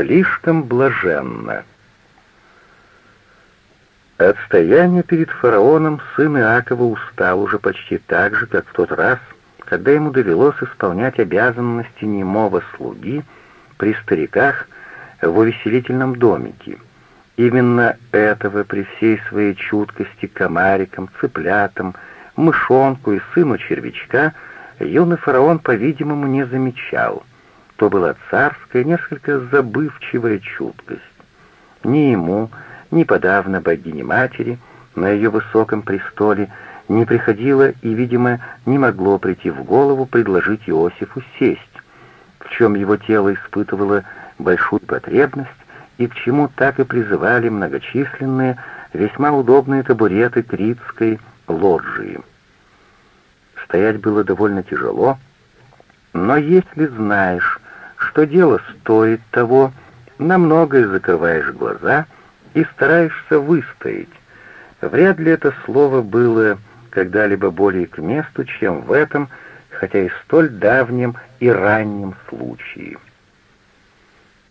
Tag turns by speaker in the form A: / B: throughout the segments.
A: Слишком блаженно. От стояния перед фараоном сын Иакова устал уже почти так же, как в тот раз, когда ему довелось исполнять обязанности немого слуги при стариках в увеселительном домике. Именно этого при всей своей чуткости комарикам, цыплятам, мышонку и сыну червячка юный фараон, по-видимому, не замечал. То была царская, несколько забывчивая чуткость. Ни ему, ни подавно богине-матери на ее высоком престоле не приходило и, видимо, не могло прийти в голову предложить Иосифу сесть, в чем его тело испытывало большую потребность и к чему так и призывали многочисленные, весьма удобные табуреты критской лоджии. Стоять было довольно тяжело, но если знаешь, что дело стоит того, на многое закрываешь глаза и стараешься выстоять. Вряд ли это слово было когда-либо более к месту, чем в этом, хотя и столь давнем и раннем случае.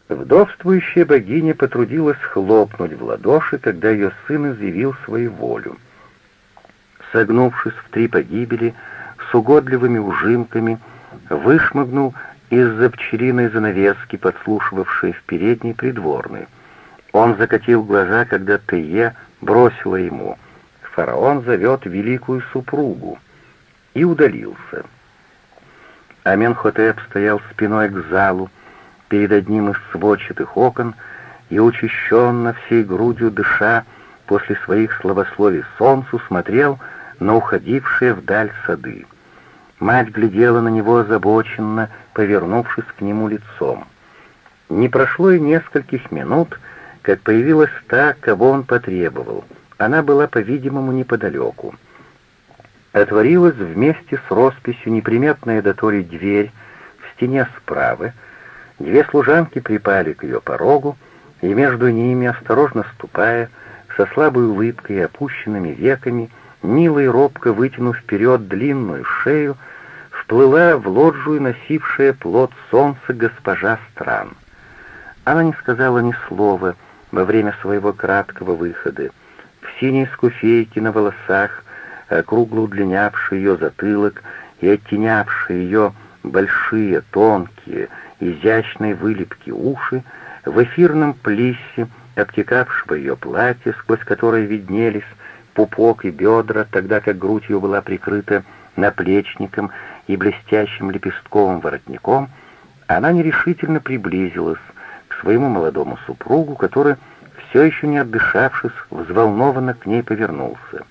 A: Вдовствующая богиня потрудилась хлопнуть в ладоши, когда ее сын изъявил свою волю. Согнувшись в три погибели, с угодливыми ужимками, вышмыгнул из-за пчелиной занавески, подслушивавшей в передней придворной. Он закатил глаза, когда Тее бросила ему «Фараон зовет великую супругу» и удалился. Аменхотеп стоял спиной к залу, перед одним из сводчатых окон и, учащенно всей грудью дыша, после своих словословий солнцу смотрел на уходившие вдаль сады. Мать глядела на него озабоченно, повернувшись к нему лицом. Не прошло и нескольких минут, как появилась та, кого он потребовал. Она была, по-видимому, неподалеку. Отворилась вместе с росписью неприметная до Тори дверь в стене справа. Две служанки припали к ее порогу, и между ними, осторожно ступая, со слабой улыбкой и опущенными веками, мило робко вытянув вперед длинную шею, вплыла в лоджию, носившая плод солнца госпожа стран. Она не сказала ни слова во время своего краткого выхода. В синей скуфейке на волосах, округло удлинявший ее затылок и оттенявшие ее большие, тонкие, изящные вылепки уши, в эфирном плисе, обтекавшего ее платье, сквозь которое виднелись пупок и бедра, тогда как грудь ее была прикрыта наплечником и блестящим лепестковым воротником, она нерешительно приблизилась к своему молодому супругу, который, все еще не отдышавшись, взволнованно к ней повернулся.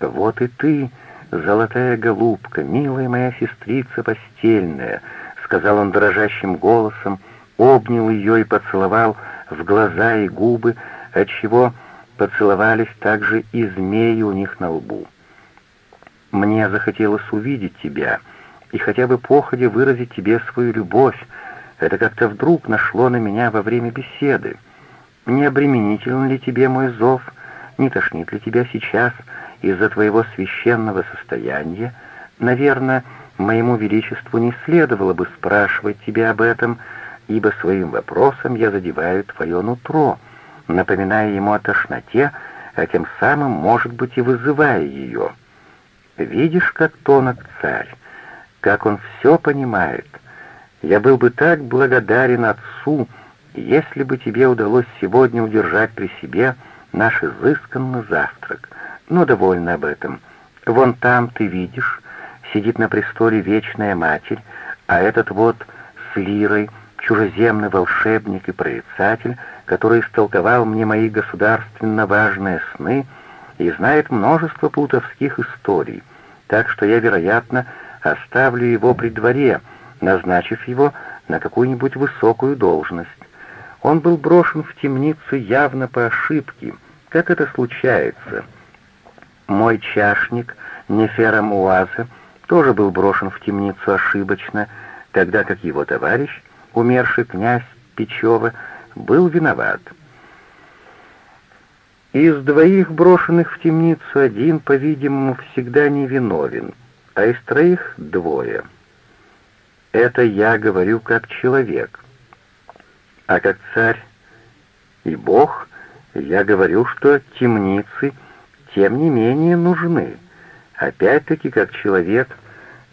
A: «Вот и ты, золотая голубка, милая моя сестрица постельная», — сказал он дрожащим голосом, обнял ее и поцеловал в глаза и губы, отчего поцеловались также и змеи у них на лбу. Мне захотелось увидеть тебя и хотя бы походе выразить тебе свою любовь. Это как-то вдруг нашло на меня во время беседы. Не обременителен ли тебе мой зов? Не тошнит ли тебя сейчас из-за твоего священного состояния? Наверное, моему величеству не следовало бы спрашивать тебя об этом, ибо своим вопросом я задеваю твое нутро, напоминая ему о тошноте, а тем самым, может быть, и вызывая ее». Видишь, как тонок царь, как он все понимает. Я был бы так благодарен отцу, если бы тебе удалось сегодня удержать при себе наш изысканный завтрак. Но довольно об этом. Вон там, ты видишь, сидит на престоле вечная матерь, а этот вот с лирой, чужеземный волшебник и прорицатель, который истолковал мне мои государственно важные сны — и знает множество плутовских историй, так что я, вероятно, оставлю его при дворе, назначив его на какую-нибудь высокую должность. Он был брошен в темницу явно по ошибке, как это случается. Мой чашник, Нефера Муаза, тоже был брошен в темницу ошибочно, тогда как его товарищ, умерший князь Печева, был виноват. Из двоих брошенных в темницу один, по-видимому, всегда невиновен, а из троих двое. Это я говорю как человек. А как царь и бог, я говорю, что темницы тем не менее нужны. Опять-таки, как человек,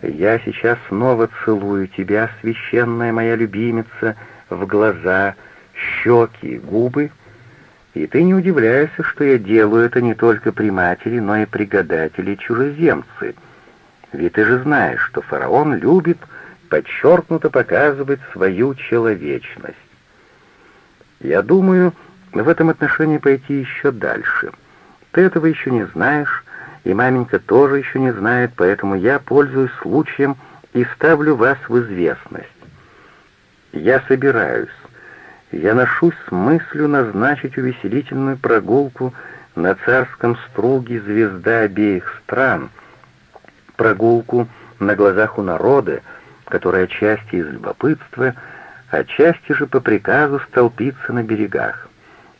A: я сейчас снова целую тебя, священная моя любимица, в глаза, щеки, губы, и ты не удивляйся, что я делаю это не только при матери, но и при гадателе чужеземцы. Ведь ты же знаешь, что фараон любит подчеркнуто показывать свою человечность. Я думаю, в этом отношении пойти еще дальше. Ты этого еще не знаешь, и маменька тоже еще не знает, поэтому я пользуюсь случаем и ставлю вас в известность. Я собираюсь. Я ношусь с мыслью назначить увеселительную прогулку на царском струге звезда обеих стран, прогулку на глазах у народа, которая отчасти из любопытства, отчасти же по приказу столпиться на берегах.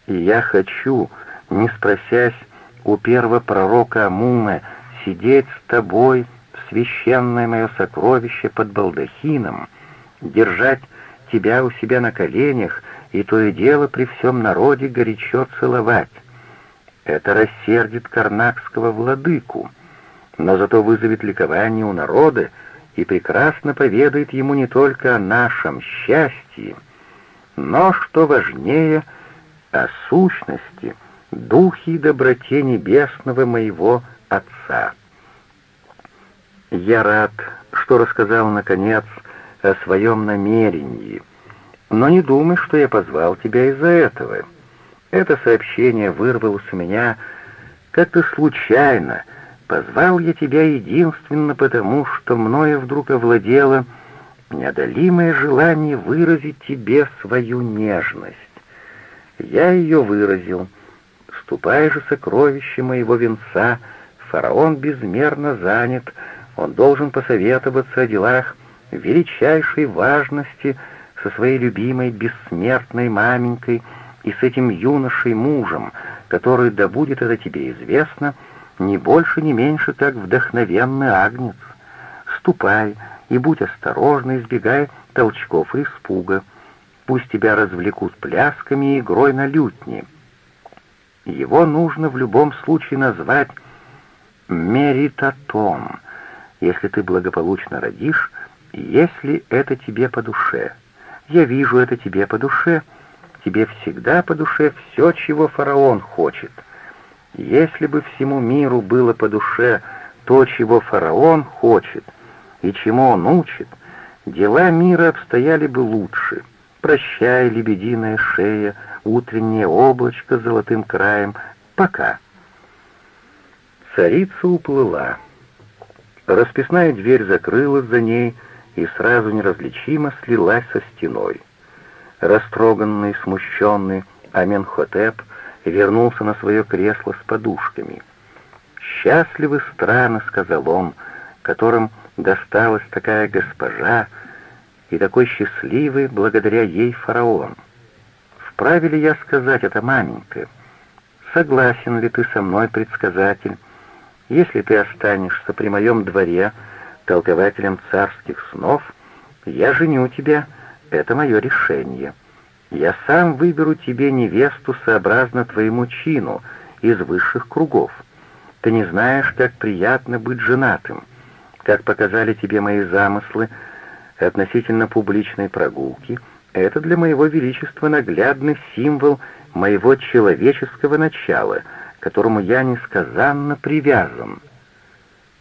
A: И я хочу, не спросясь у первого пророка Амуна, сидеть с тобой в священное мое сокровище под балдахином, держать тебя у себя на коленях и то и дело при всем народе горячо целовать. Это рассердит карнакского владыку, но зато вызовет ликование у народа и прекрасно поведает ему не только о нашем счастье, но, что важнее, о сущности, духе и доброте небесного моего Отца. Я рад, что рассказал, наконец, о своем намерении, но не думай, что я позвал тебя из-за этого. Это сообщение вырвалось у меня как-то случайно. Позвал я тебя единственно потому, что мною вдруг овладело неодолимое желание выразить тебе свою нежность. Я ее выразил. Ступай же, сокровище моего венца, фараон безмерно занят, он должен посоветоваться о делах величайшей важности — со своей любимой бессмертной маменькой и с этим юношей-мужем, который, да будет это тебе известно, не больше, не меньше, как вдохновенный агнец. Ступай и будь осторожна, избегай толчков и испуга. Пусть тебя развлекут плясками и игрой на лютне. Его нужно в любом случае назвать меритатом, если ты благополучно родишь, если это тебе по душе. Я вижу это тебе по душе. Тебе всегда по душе все, чего фараон хочет. Если бы всему миру было по душе то, чего фараон хочет и чему он учит, дела мира обстояли бы лучше. Прощай, лебединая шея, утреннее облачко с золотым краем. Пока. Царица уплыла. Расписная дверь закрылась за ней, и сразу неразличимо слилась со стеной. Растроганный, смущенный Аменхотеп вернулся на свое кресло с подушками. «Счастливы страны», — сказал он, — «которым досталась такая госпожа, и такой счастливый благодаря ей фараон. Вправе ли я сказать это, маменька? Согласен ли ты со мной, предсказатель? Если ты останешься при моем дворе, — толкователем царских снов, я женю тебя, это мое решение. Я сам выберу тебе невесту сообразно твоему чину из высших кругов. Ты не знаешь, как приятно быть женатым, как показали тебе мои замыслы относительно публичной прогулки. Это для моего величества наглядный символ моего человеческого начала, которому я несказанно привязан.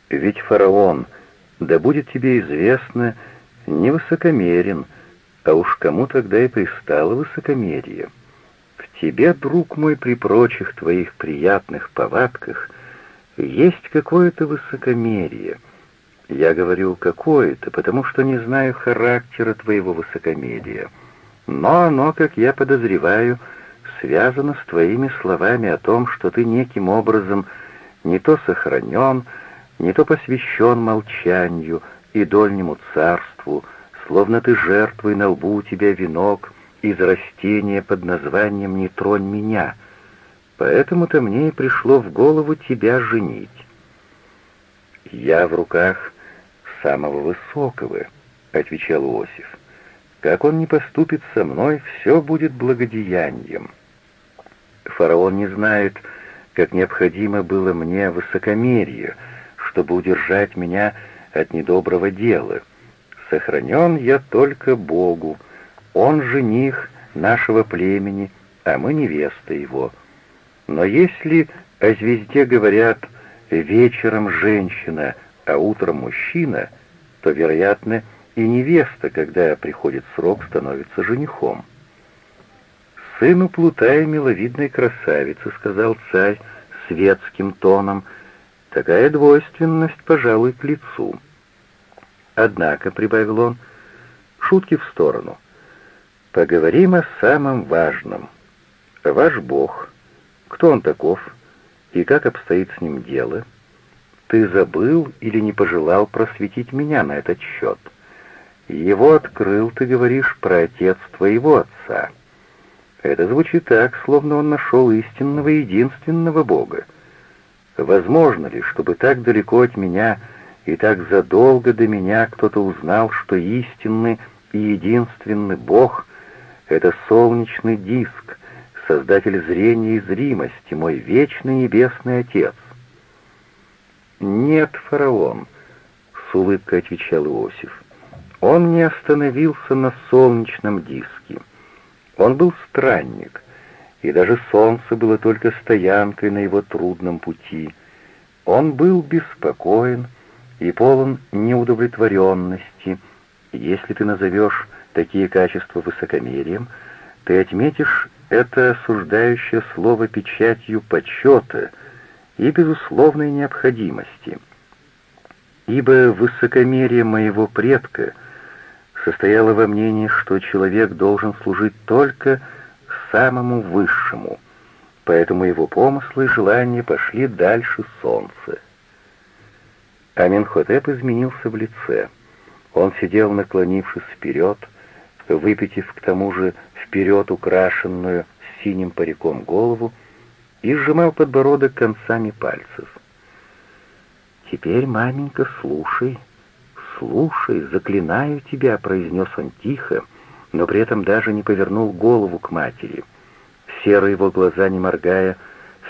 A: Ведь фараон — да будет тебе известно, не высокомерен, а уж кому тогда и пристало высокомерие. В тебе, друг мой, при прочих твоих приятных повадках есть какое-то высокомерие. Я говорю «какое-то», потому что не знаю характера твоего высокомерия. Но оно, как я подозреваю, связано с твоими словами о том, что ты неким образом не то сохранен, не то посвящен молчанию и дольнему царству, словно ты жертвой на лбу у тебя венок из растения под названием «Не тронь меня», поэтому-то мне и пришло в голову тебя женить. «Я в руках самого высокого», — отвечал Иосиф. Как он не поступит со мной, все будет благодеянием. Фараон не знает, как необходимо было мне высокомерие, чтобы удержать меня от недоброго дела. Сохранен я только Богу, он жених нашего племени, а мы невеста его. Но если о звезде говорят «вечером женщина», а утром мужчина, то, вероятно, и невеста, когда приходит срок, становится женихом. «Сыну Плутая миловидной красавицы», — сказал царь светским тоном, — «такая двойственность, пожалуй, к лицу». «Однако», — прибавил он, — «шутки в сторону. Поговорим о самом важном. Ваш Бог, кто он таков и как обстоит с ним дело? Ты забыл или не пожелал просветить меня на этот счет? Его открыл, ты говоришь, про отец твоего отца». Это звучит так, словно он нашел истинного единственного Бога. Возможно ли, чтобы так далеко от меня и так задолго до меня кто-то узнал, что истинный и единственный Бог — это солнечный диск, создатель зрения и зримости, мой вечный небесный Отец? «Нет, фараон», — с улыбкой отвечал Иосиф, — «он не остановился на солнечном диске». Он был странник, и даже солнце было только стоянкой на его трудном пути. Он был беспокоен и полон неудовлетворенности. Если ты назовешь такие качества высокомерием, ты отметишь это осуждающее слово печатью почета и безусловной необходимости. Ибо высокомерие моего предка — состояла во мнении, что человек должен служить только самому высшему, поэтому его помыслы и желания пошли дальше солнца. Аменхотеп изменился в лице. Он сидел, наклонившись вперед, выпитив к тому же вперед украшенную синим париком голову, и сжимал подбородок концами пальцев. «Теперь, маменька, слушай», «Слушай, заклинаю тебя», — произнес он тихо, но при этом даже не повернул голову к матери. Серые его глаза, не моргая,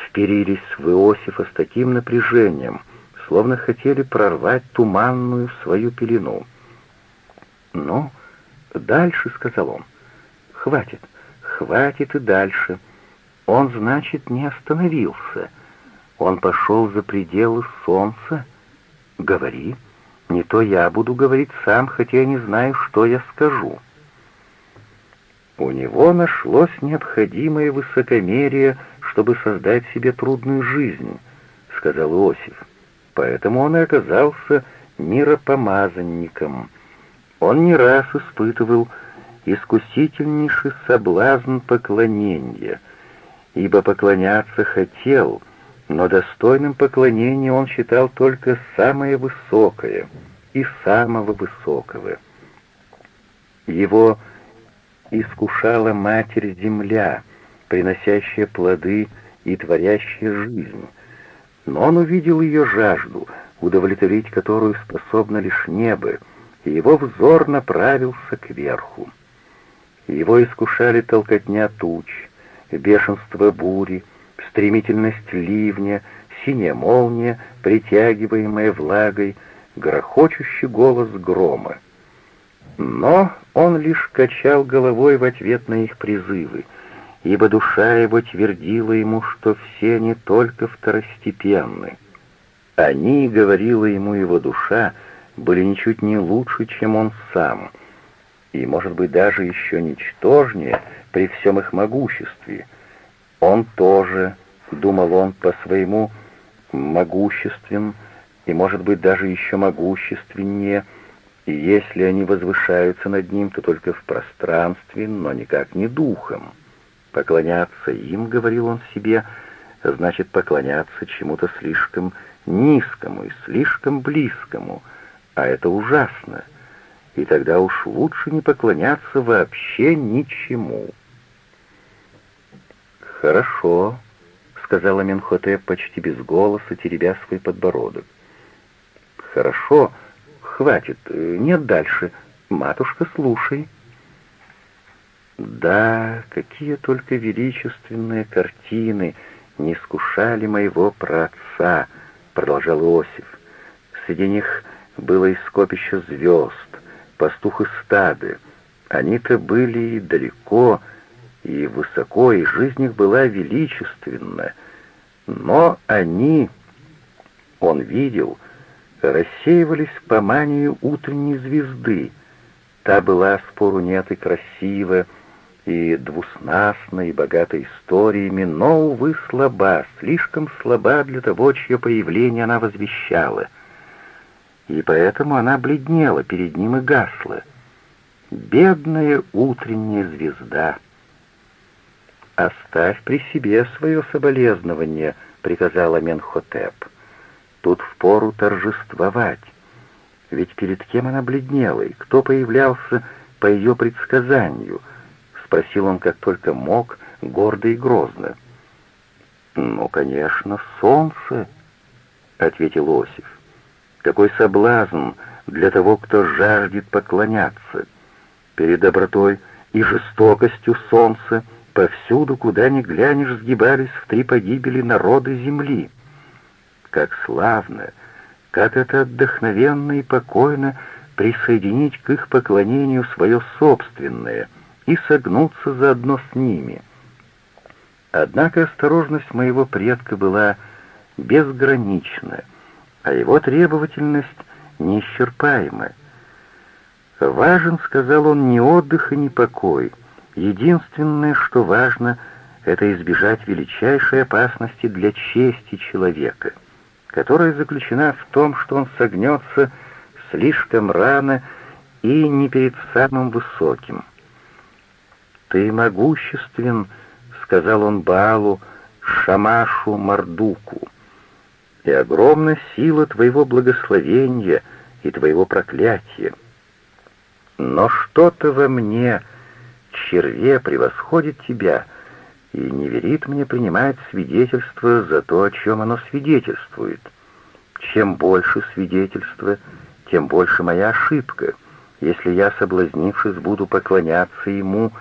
A: вперились в Иосифа с таким напряжением, словно хотели прорвать туманную свою пелену. «Ну, дальше», — сказал он, — «хватит, хватит и дальше». Он, значит, не остановился. Он пошел за пределы солнца. Говори. Не то я буду говорить сам, хотя я не знаю, что я скажу. У него нашлось необходимое высокомерие, чтобы создать себе трудную жизнь, сказал Иосиф. Поэтому он и оказался миропомазанником. Он не раз испытывал искусительнейший соблазн поклонения, ибо поклоняться хотел, но достойным поклонения он считал только самое высокое и самого высокого. Его искушала Матерь-Земля, приносящая плоды и творящая жизнь. Но он увидел ее жажду, удовлетворить которую способно лишь небо, и его взор направился кверху. Его искушали толкотня туч, бешенство бури, стремительность ливня, синяя молния, притягиваемая влагой, грохочущий голос грома. Но он лишь качал головой в ответ на их призывы, ибо душа его твердила ему, что все не только второстепенны. Они, говорила ему его душа, были ничуть не лучше, чем он сам, и, может быть, даже еще ничтожнее при всем их могуществе — он тоже, думал он, по своему могуществен и, может быть, даже еще могущественнее, и если они возвышаются над ним, то только в пространстве, но никак не духом. Поклоняться им, говорил он себе, значит поклоняться чему-то слишком низкому и слишком близкому, а это ужасно, и тогда уж лучше не поклоняться вообще ничему. «Хорошо», — сказала Менхотеп почти без голоса, теребя свой подбородок. «Хорошо, хватит, нет дальше. Матушка, слушай». Да, какие только величественные картины не скушали моего праотца, продолжал Иосиф. Среди них было и скопище звезд, пастух и стады. Они-то были далеко и высоко, и жизнь их была величественна. Но они, он видел, рассеивались по манию утренней звезды. Та была, спору нет, и красива, и двуснастна, и богата историями, но, увы, слаба, слишком слаба для того, чье появление она возвещала. И поэтому она бледнела перед ним и гасла. Бедная утренняя звезда. «Оставь при себе свое соболезнование», — приказала Менхотеп. «Тут впору торжествовать. Ведь перед кем она бледнела, и кто появлялся по ее предсказанию?» — спросил он как только мог, гордо и грозно. «Ну, конечно, солнце», — ответил Осиф. «Какой соблазн для того, кто жаждет поклоняться. Перед добротой и жестокостью солнца повсюду, куда ни глянешь, сгибались в три погибели народы земли. Как славно, как это отдохновенно и покойно присоединить к их поклонению свое собственное и согнуться заодно с ними. Однако осторожность моего предка была безгранична, а его требовательность неисчерпаема. «Важен, — сказал он, — не отдых и не покой. Единственное, что важно, — это избежать величайшей опасности для чести человека, которая заключена в том, что он согнется слишком рано и не перед самым высоким. «Ты могуществен», — сказал он Баалу, Шамашу Мардуку, — «и огромна сила твоего благословения и твоего проклятия». Но что-то во мне, черве, превосходит тебя и не верит мне принимать свидетельство за то, о чем оно свидетельствует. Чем больше свидетельства, тем больше моя ошибка, если я, соблазнившись, буду поклоняться ему,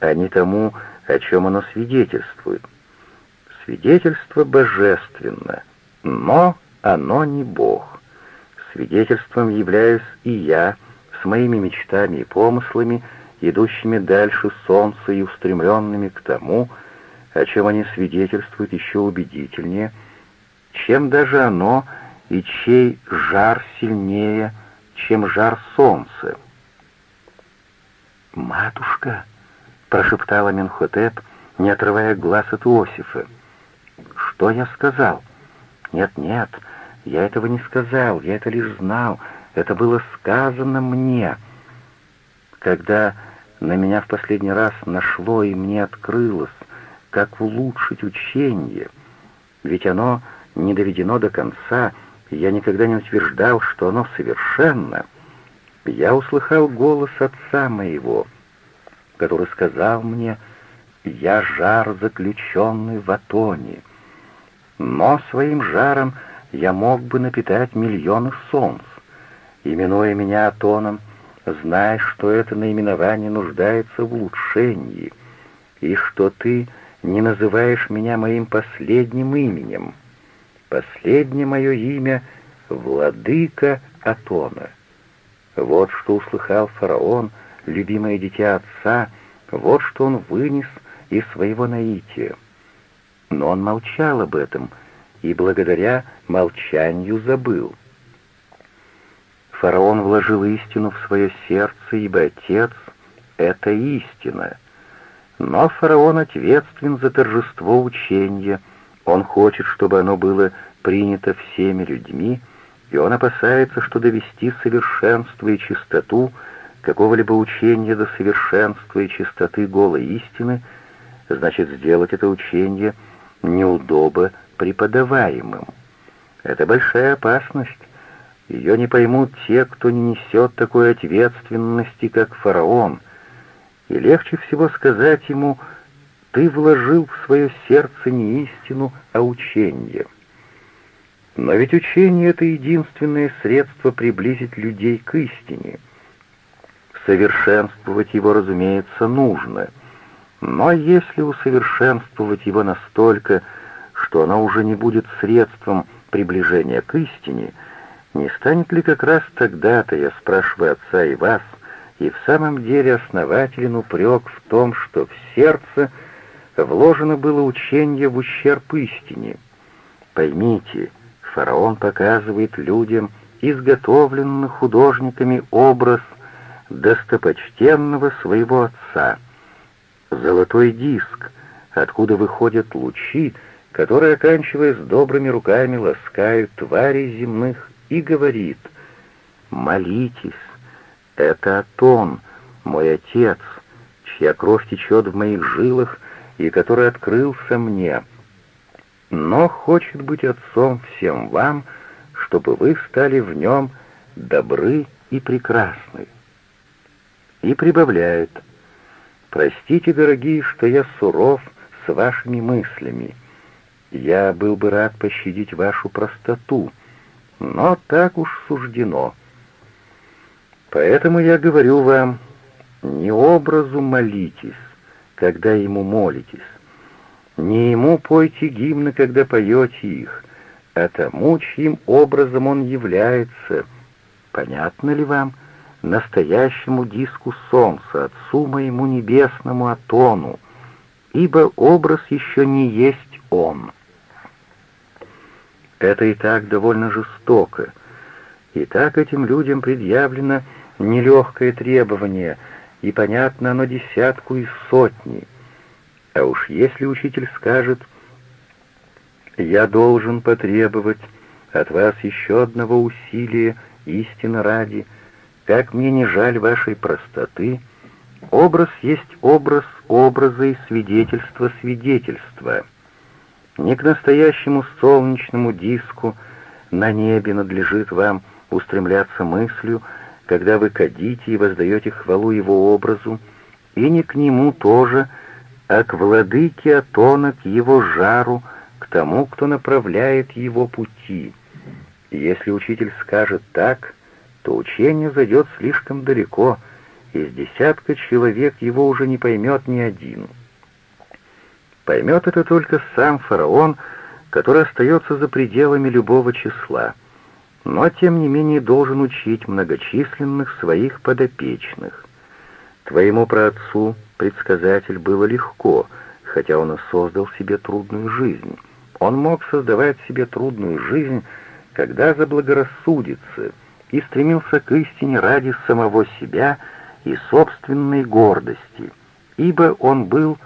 A: а не тому, о чем оно свидетельствует. Свидетельство божественно, но оно не Бог. Свидетельством являюсь и я, с моими мечтами и помыслами, идущими дальше солнца и устремленными к тому, о чем они свидетельствуют еще убедительнее, чем даже оно и чей жар сильнее, чем жар солнца. «Матушка!» — прошептала Менхотеп, не отрывая глаз от Иосифа. «Что я сказал?» «Нет-нет, я этого не сказал, я это лишь знал, это было сказано мне. Когда на меня в последний раз нашло и мне открылось, как улучшить учение, ведь оно не доведено до конца, и я никогда не утверждал, что оно совершенно. Я услыхал голос отца моего, который сказал мне, «Я жар, заключенный в атоне, но своим жаром я мог бы напитать миллионы солнц. Именуя меня Атоном, знай, что это наименование нуждается в улучшении, и что ты не называешь меня моим последним именем. Последнее мое имя — Владыка Атона. Вот что услыхал фараон, любимое дитя отца, вот что он вынес из своего наития. Но он молчал об этом и благодаря молчанию забыл — Фараон вложил истину в свое сердце, ибо Отец — это истина. Но фараон ответственен за торжество учения, он хочет, чтобы оно было принято всеми людьми, и он опасается, что довести совершенство и чистоту какого-либо учения до совершенства и чистоты голой истины значит сделать это учение неудобо преподаваемым. Это большая опасность, ее не поймут те, кто не несет такой ответственности, как фараон. И легче всего сказать ему «ты вложил в свое сердце не истину, а учение». Но ведь учение — это единственное средство приблизить людей к истине. Совершенствовать его, разумеется, нужно, Но если усовершенствовать его настолько, что оно уже не будет средством приближения к истине, не станет ли как раз тогда-то, я спрашиваю отца и вас, и в самом деле основателен упрек в том, что в сердце вложено было учение в ущерб истине? Поймите, фараон показывает людям изготовленный художниками образ достопочтенного своего отца. Золотой диск, откуда выходят лучи, которые, оканчиваясь добрыми руками, ласкают твари земных, и говорит «Молитесь, это Атон, мой отец, чья кровь течет в моих жилах и который открылся мне, но хочет быть отцом всем вам, чтобы вы стали в нем добры и прекрасны». И прибавляет «Простите, дорогие, что я суров с вашими мыслями. Я был бы рад пощадить вашу простоту, но так уж суждено». Поэтому я говорю вам, не образу молитесь, когда ему молитесь, не ему пойте гимны, когда поете их, а тому, чьим образом он является. Понятно ли вам? Настоящему диску солнца, отцу моему небесному Атону, ибо образ еще не есть он. Это и так довольно жестоко. И так этим людям предъявлено нелегкое требование, и понятно оно десятку и сотни. А уж если учитель скажет, «Я должен потребовать от вас еще одного усилия истины ради, как мне не жаль вашей простоты», образ есть образ образа и свидетельство свидетельства. Не к настоящему солнечному диску на небе надлежит вам устремляться мыслью, когда вы кадите и воздаете хвалу его образу, и не к нему тоже, а к владыке Атона, к его жару, к тому, кто направляет его пути. И если учитель скажет так, то учение зайдет слишком далеко, из десятка человек его уже не поймет ни один. Поймет это только сам фараон, который остается за пределами любого числа — но тем не менее должен учить многочисленных своих подопечных. Твоему праотцу, предсказатель, было легко, хотя он и создал себе трудную жизнь. Он мог создавать себе трудную жизнь, когда заблагорассудится, и стремился к истине ради самого себя и собственной гордости, ибо он был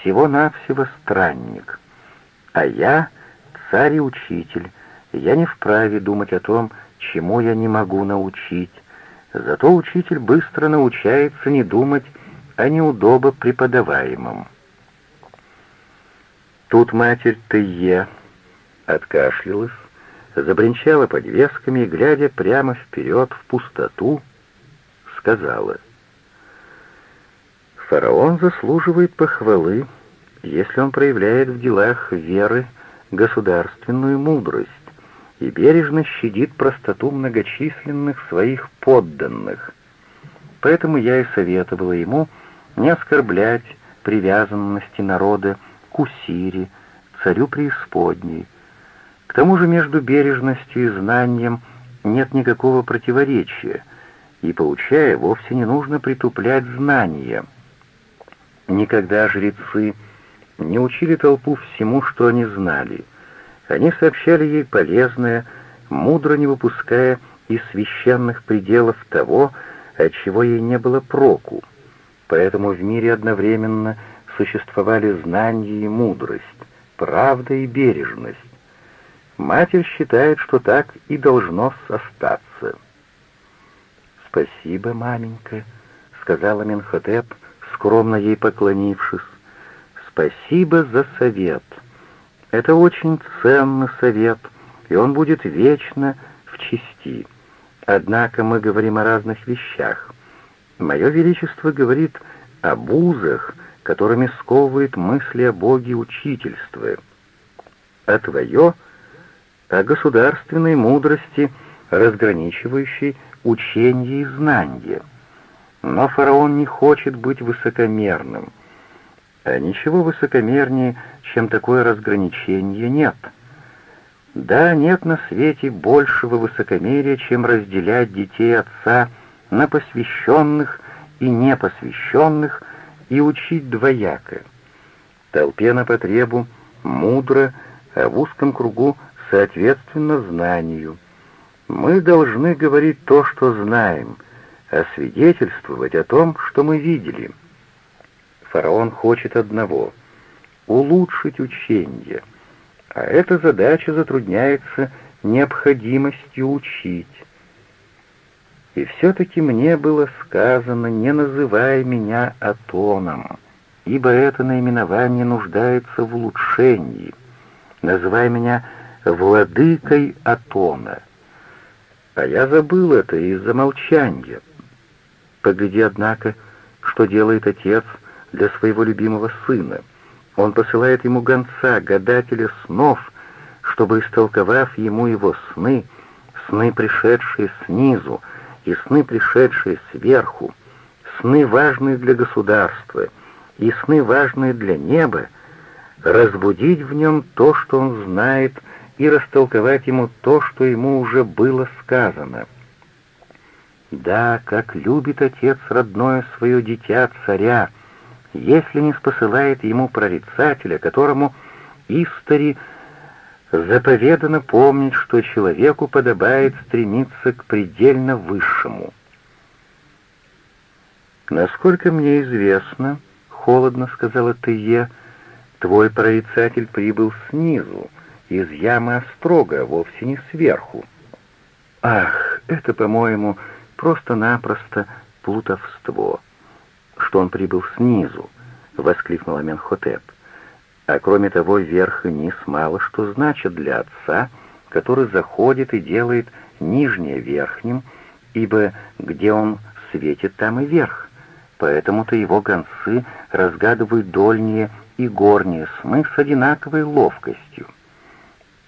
A: всего-навсего странник. А я — царь и учитель, я не вправе думать о том, чему я не могу научить. Зато учитель быстро научается не думать о неудобо преподаваемом. Тут матерь Тые откашлялась, забринчала подвесками и, глядя прямо вперед в пустоту, сказала, «Фараон заслуживает похвалы, если он проявляет в делах веры государственную мудрость и бережно щадит простоту многочисленных своих подданных. Поэтому я и советовала ему не оскорблять привязанности народа к Усире, царю преисподней. К тому же между бережностью и знанием нет никакого противоречия, и, поучая, вовсе не нужно притуплять знания. Никогда жрецы не учили толпу всему, что они знали — они сообщали ей полезное, мудро не выпуская из священных пределов того, от чего ей не было проку. Поэтому в мире одновременно существовали знание и мудрость, правда и бережность. Матерь считает, что так и должно остаться. «Спасибо, маменька», — сказала Менхотеп, скромно ей поклонившись. «Спасибо за совет». Это очень ценный совет, и он будет вечно в чести. Однако мы говорим о разных вещах. Мое Величество говорит об узах, которыми сковывает мысли о Боге учительства, а твое — о государственной мудрости, разграничивающей учение и знание. Но фараон не хочет быть высокомерным. А ничего высокомернее, чем такое разграничение, нет. Да, нет на свете большего высокомерия, чем разделять детей отца на посвященных и непосвященных и учить двояко. Толпе на потребу мудро, а в узком кругу соответственно знанию. Мы должны говорить то, что знаем, а свидетельствовать о том, что мы видели. Фараон хочет одного — улучшить учение, а эта задача затрудняется необходимостью учить. И все-таки мне было сказано, не называй меня Атоном, ибо это наименование нуждается в улучшении. Называй меня владыкой Атона. А я забыл это из-за молчания. Погляди, однако, что делает отец для своего любимого сына. Он посылает ему гонца, гадателя снов, чтобы, истолковав ему его сны, сны, пришедшие снизу, и сны, пришедшие сверху, сны, важные для государства, и сны, важные для неба, разбудить в нем то, что он знает, и растолковать ему то, что ему уже было сказано. Да, как любит отец родное свое дитя царя, если не спосылает ему прорицателя, которому истори заповедано помнить, что человеку подобает стремиться к предельно высшему. «Насколько мне известно, — холодно сказала Тые, — твой прорицатель прибыл снизу, из ямы острога, вовсе не сверху. Ах, это, по-моему, просто-напросто плутовство, что он прибыл снизу, — воскликнула Менхотеп. А кроме того, верх и низ мало что значат для отца, который заходит и делает нижнее верхним, ибо где он светит, там и верх. Поэтому-то его гонцы разгадывают дольние и горние сны с одинаковой ловкостью.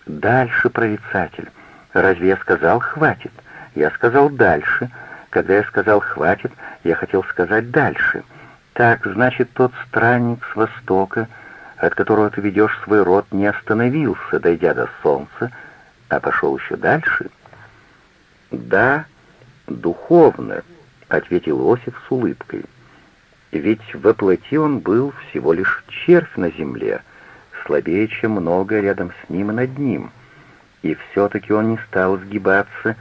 A: Дальше, прорицатель. Разве я сказал «хватит»? Я сказал «дальше». Когда я сказал «хватит», я хотел сказать «дальше». Так, значит, тот странник с востока — от которого ты ведешь свой род, не остановился, дойдя до солнца, а пошел еще дальше? Да, духовно, — ответил Осиф с улыбкой. Ведь воплоти он был всего лишь червь на земле, слабее, чем много рядом с ним и над ним. И все-таки он не стал сгибаться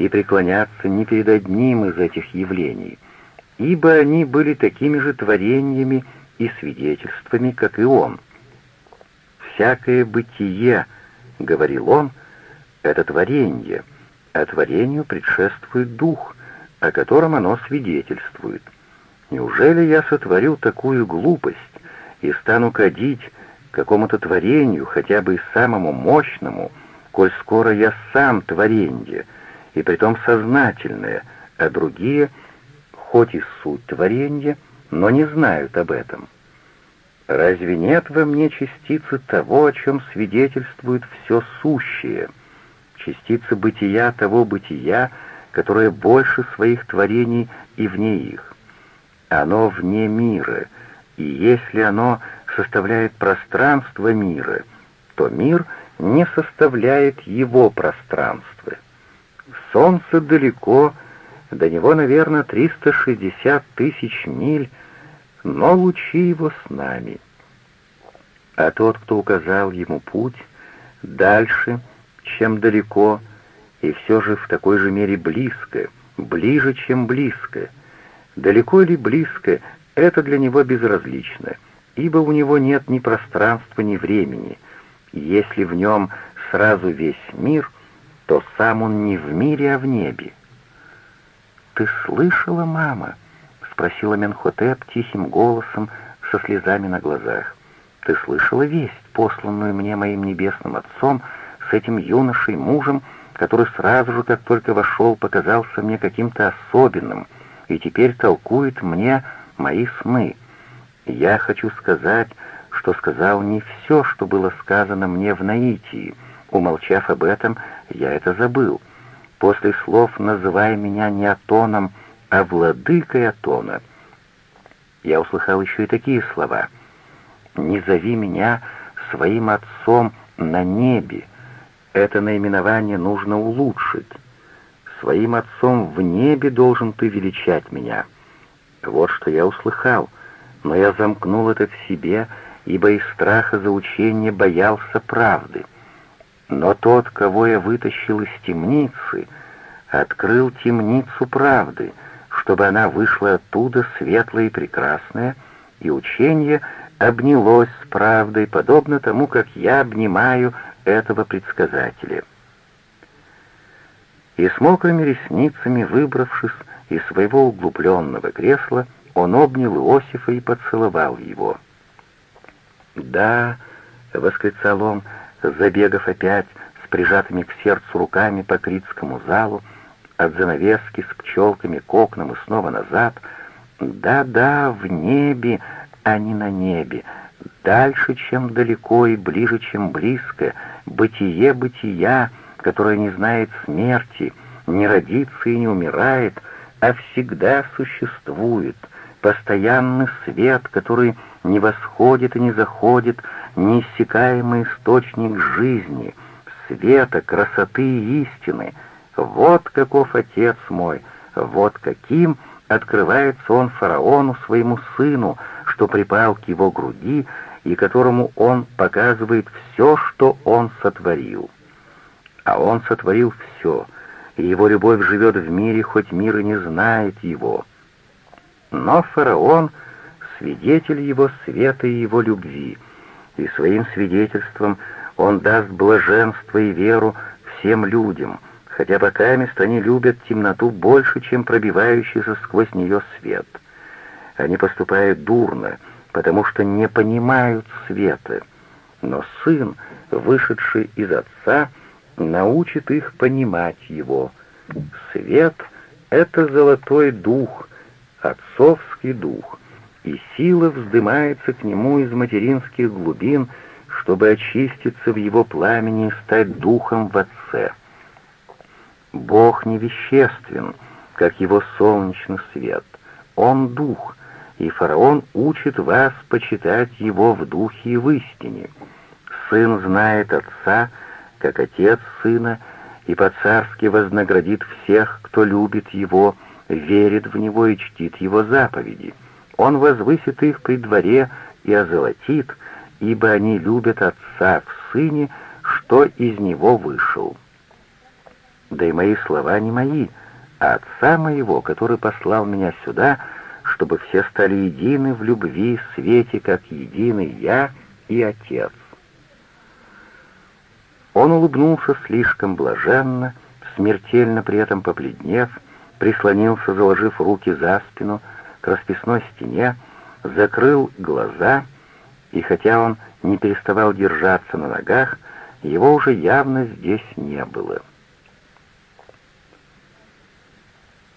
A: и преклоняться ни перед одним из этих явлений, ибо они были такими же творениями, и свидетельствами, как и он. «Всякое бытие, — говорил он, — это творение, а творению предшествует дух, о котором оно свидетельствует. Неужели я сотворю такую глупость и стану кадить какому-то творению, хотя бы и самому мощному, коль скоро я сам творенье, и притом сознательное, а другие, хоть и суть творенья, — но не знают об этом. Разве нет во мне частицы того, о чем свидетельствует все сущее, частицы бытия того бытия, которое больше своих творений и вне их? Оно вне мира, и если оно составляет пространство мира, то мир не составляет его пространства. Солнце далеко, до него, наверное, 360 тысяч миль, но лучи его с нами. А тот, кто указал ему путь, дальше, чем далеко, и все же в такой же мере близко, ближе, чем близко. Далеко или близко, это для него безразлично, ибо у него нет ни пространства, ни времени. Если в нем сразу весь мир, то сам он не в мире, а в небе. «Ты слышала, мама?» спросила Менхотеп тихим голосом, со слезами на глазах. «Ты слышала весть, посланную мне моим небесным отцом, с этим юношей, мужем, который сразу же, как только вошел, показался мне каким-то особенным, и теперь толкует мне мои сны. Я хочу сказать, что сказал не все, что было сказано мне в Наитии. Умолчав об этом, я это забыл. После слов «называй меня не Атоном», а владыкой Атона. Я услыхал еще и такие слова. не зови меня своим отцом на небе. Это наименование нужно улучшить. Своим отцом в небе должен ты величать меня. Вот что я услыхал, но я замкнул это в себе, ибо из страха за учение боялся правды. Но тот, кого я вытащил из темницы, открыл темницу правды, чтобы она вышла оттуда светлая и прекрасная, и учение обнялось с правдой, подобно тому, как я обнимаю этого предсказателя. И с мокрыми ресницами, выбравшись из своего углубленного кресла, он обнял Иосифа и поцеловал его. «Да», — восклицал он, забегав опять с прижатыми к сердцу руками по критскому залу, от занавески с пчелками к окнам и снова назад, «да-да, в небе, а не на небе, дальше, чем далеко и ближе, чем близко, бытие бытия, которое не знает смерти, не родится и не умирает, а всегда существует, постоянный свет, который не восходит и не заходит, неиссякаемый источник жизни, света, красоты и истины. Вот каков Отец мой, вот каким открывается он фараону, своему сыну, что припал к его груди и которому он показывает все, что он сотворил. А он сотворил все, и его любовь живет в мире, хоть мир и не знает его. Но фараон — свидетель его света и его любви, и своим свидетельством он даст блаженство и веру всем людям, хотя пока мест они любят темноту больше, чем пробивающийся сквозь нее свет. Они поступают дурно — потому что не понимают света. Но сын, вышедший из отца, научит их понимать его. Свет — это золотой дух, отцовский дух, и сила вздымается к нему из материнских глубин, чтобы очиститься в его пламени и стать духом в отце. Бог невеществен, как его солнечный свет. Он дух, и фараон учит вас почитать его в духе и в истине. Сын знает отца, как отец сына, и по-царски вознаградит всех, кто любит его, верит в него и чтит его заповеди. Он возвысит их при дворе и озолотит, ибо они любят отца в сыне, что из него вышел. Да и мои слова не мои, а отца моего, который послал меня сюда — чтобы все стали едины в любви и свете, как едины я и Отец. Он улыбнулся слишком блаженно, смертельно при этом побледнев, прислонился, заложив руки за спину, к расписной стене, закрыл глаза, и хотя он не переставал держаться на ногах, его уже явно здесь не было.